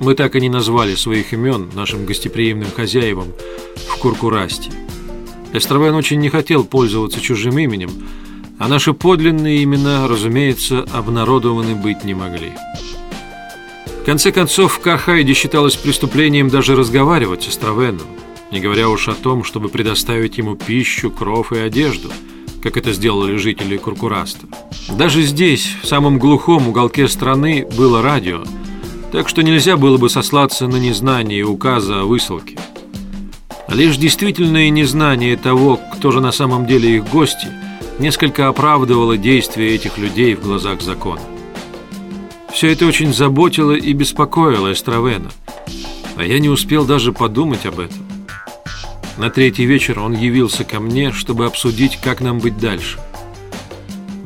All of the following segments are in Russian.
Мы так и не назвали своих имен нашим гостеприимным хозяевам в Куркурасте. Эстравен очень не хотел пользоваться чужим именем, а наши подлинные имена, разумеется, обнародованы быть не могли. В конце концов, в Кархайде считалось преступлением даже разговаривать с Эстравеном, не говоря уж о том, чтобы предоставить ему пищу, кров и одежду, как это сделали жители Куркураста. Даже здесь, в самом глухом уголке страны, было радио, так что нельзя было бы сослаться на незнание указа о высылке. Лишь действительное незнание того, кто же на самом деле их гости, несколько оправдывало действия этих людей в глазах закона. Все это очень заботило и беспокоило Эстравена, а я не успел даже подумать об этом. На третий вечер он явился ко мне, чтобы обсудить, как нам быть дальше.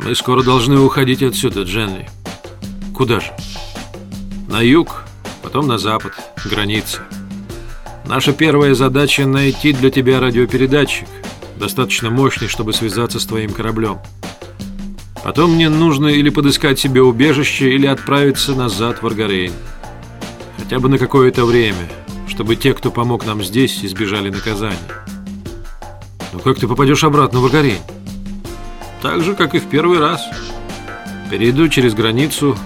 «Мы скоро должны уходить отсюда, Дженли». «Куда же?» «На юг, потом на запад, граница». Наша первая задача — найти для тебя радиопередатчик, достаточно мощный, чтобы связаться с твоим кораблем. Потом мне нужно или подыскать себе убежище, или отправиться назад в Аргарейн. Хотя бы на какое-то время, чтобы те, кто помог нам здесь, избежали наказания. Но как ты попадешь обратно в Аргарейн? Так же, как и в первый раз. Перейду через границу.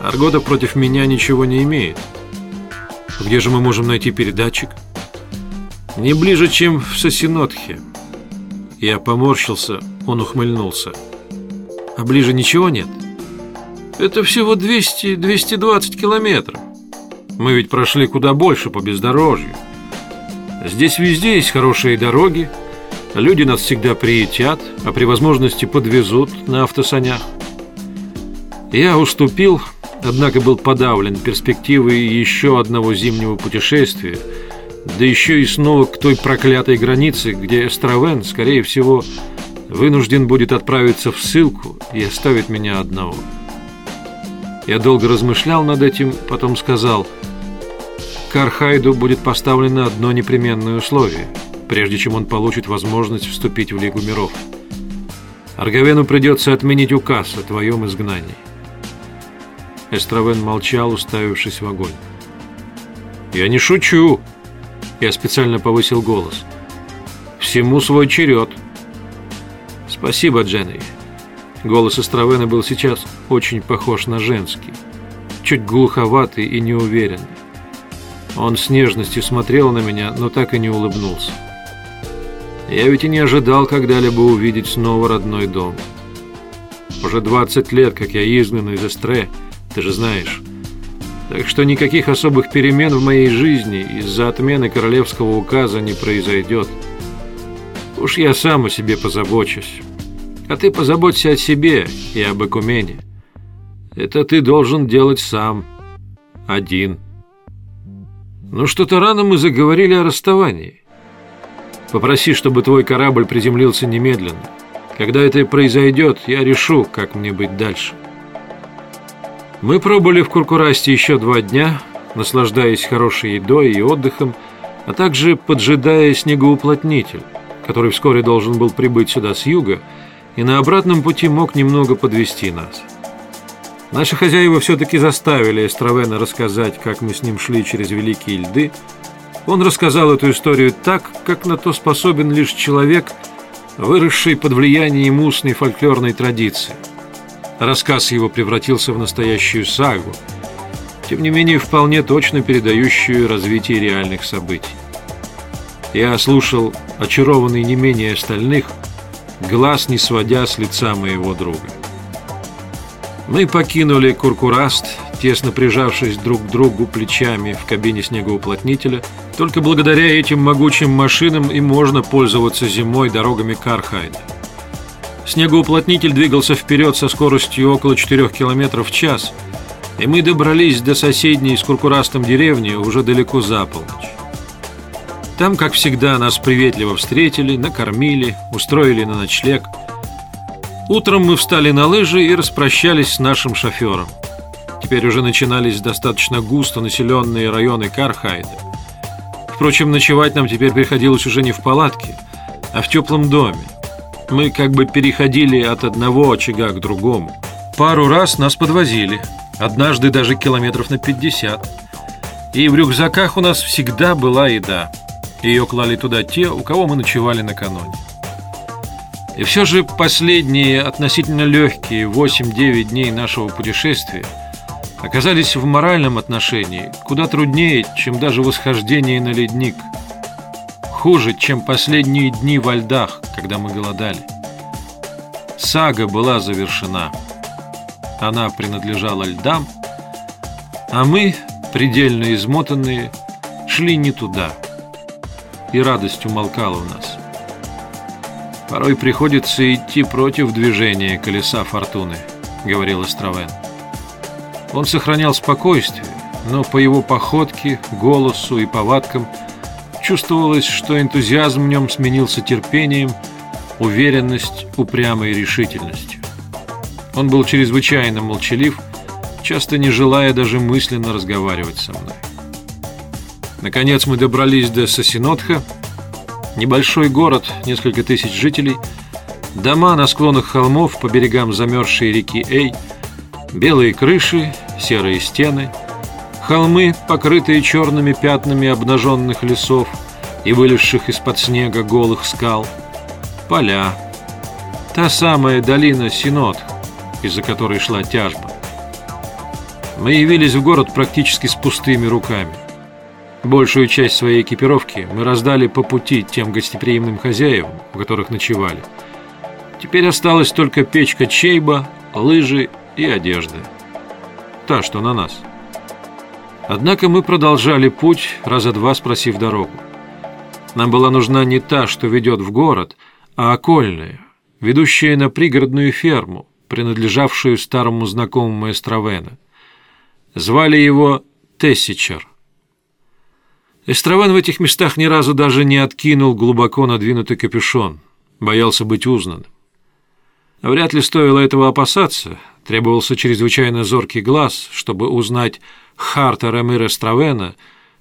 Аргота против меня ничего не имеет. Где же мы можем найти передатчик? Не ближе, чем в Сосинотхе. Я поморщился, он ухмыльнулся. А ближе ничего нет? Это всего 200-220 километров. Мы ведь прошли куда больше по бездорожью. Здесь везде есть хорошие дороги, люди нас всегда приютят, а при возможности подвезут на автосанях. Я уступил, однако был подавлен перспективой еще одного зимнего путешествия, да еще и снова к той проклятой границе, где Эстравен, скорее всего, вынужден будет отправиться в ссылку и оставить меня одного. Я долго размышлял над этим, потом сказал, Кархайду будет поставлено одно непременное условие, прежде чем он получит возможность вступить в Лигу миров. Арговену придется отменить указ о твоем изгнании. Эстравен молчал, уставившись в огонь. «Я не шучу!» Я специально повысил голос. «Всему свой черед!» «Спасибо, Дженни!» Голос Эстравена был сейчас очень похож на женский, чуть глуховатый и неуверенный. Он с нежностью смотрел на меня, но так и не улыбнулся. Я ведь и не ожидал когда-либо увидеть снова родной дом. Уже 20 лет, как я изгнан из Эстре, ты же знаешь. Так что никаких особых перемен в моей жизни из-за отмены королевского указа не произойдет. Уж я сам о себе позабочусь. А ты позаботься о себе и об Экумене. Это ты должен делать сам. Один. Ну что-то рано мы заговорили о расставании. Попроси, чтобы твой корабль приземлился немедленно. Когда это произойдет, я решу, как мне быть дальше. Мы пробыли в Куркурасте еще два дня, наслаждаясь хорошей едой и отдыхом, а также поджидая снегоуплотнитель, который вскоре должен был прибыть сюда с юга и на обратном пути мог немного подвести нас. Наши хозяева все-таки заставили Эстравена рассказать, как мы с ним шли через великие льды. Он рассказал эту историю так, как на то способен лишь человек, выросший под влиянием устной фольклорной традиции – Рассказ его превратился в настоящую сагу, тем не менее вполне точно передающую развитие реальных событий. Я слушал, очарованный не менее остальных, глаз не сводя с лица моего друга. Мы покинули Куркураст, тесно прижавшись друг к другу плечами в кабине снегоуплотнителя. Только благодаря этим могучим машинам и можно пользоваться зимой дорогами Кархайда. Снегоуплотнитель двигался вперед со скоростью около 4 км в час, и мы добрались до соседней с Куркурастом деревни уже далеко за полночь. Там, как всегда, нас приветливо встретили, накормили, устроили на ночлег. Утром мы встали на лыжи и распрощались с нашим шофером. Теперь уже начинались достаточно густо населенные районы Кархайда. Впрочем, ночевать нам теперь приходилось уже не в палатке, а в теплом доме. Мы как бы переходили от одного очага к другому. Пару раз нас подвозили, однажды даже километров на 50. И в рюкзаках у нас всегда была еда. Ее клали туда те, у кого мы ночевали накануне. И все же последние относительно легкие 8-9 дней нашего путешествия оказались в моральном отношении куда труднее, чем даже восхождение на ледник. Хуже, чем последние дни во льдах, когда мы голодали. Сага была завершена. Она принадлежала льдам, а мы, предельно измотанные, шли не туда. И радость умолкала у нас. Порой приходится идти против движения колеса фортуны, говорил Островен. Он сохранял спокойствие, но по его походке, голосу и повадкам чувствовалось, что энтузиазм в нем сменился терпением, уверенность упрямой решительностью. Он был чрезвычайно молчалив, часто не желая даже мысленно разговаривать со мной. Наконец мы добрались до Сосинотха, Небольшой город, несколько тысяч жителей, дома на склонах холмов по берегам замерзшей реки Эй, белые крыши, серые стены, холмы, покрытые черными пятнами обнаженных лесов и вылезших из-под снега голых скал, поля, та самая долина Синод, из-за которой шла тяжба. Мы явились в город практически с пустыми руками – Большую часть своей экипировки мы раздали по пути тем гостеприимным хозяевам, у которых ночевали. Теперь осталась только печка чейба, лыжи и одежда. Та, что на нас. Однако мы продолжали путь, раза два спросив дорогу. Нам была нужна не та, что ведет в город, а окольная, ведущая на пригородную ферму, принадлежавшую старому знакомому Эстравена. Звали его Тессичер. Эстраван в этих местах ни разу даже не откинул глубоко надвинутый капюшон, боялся быть узнанным. Вряд ли стоило этого опасаться, требовался чрезвычайно зоркий глаз, чтобы узнать Харта Рамира Стравена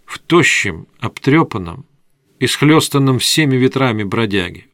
в тощем, обтрепанном, исхлестанном всеми ветрами бродяге.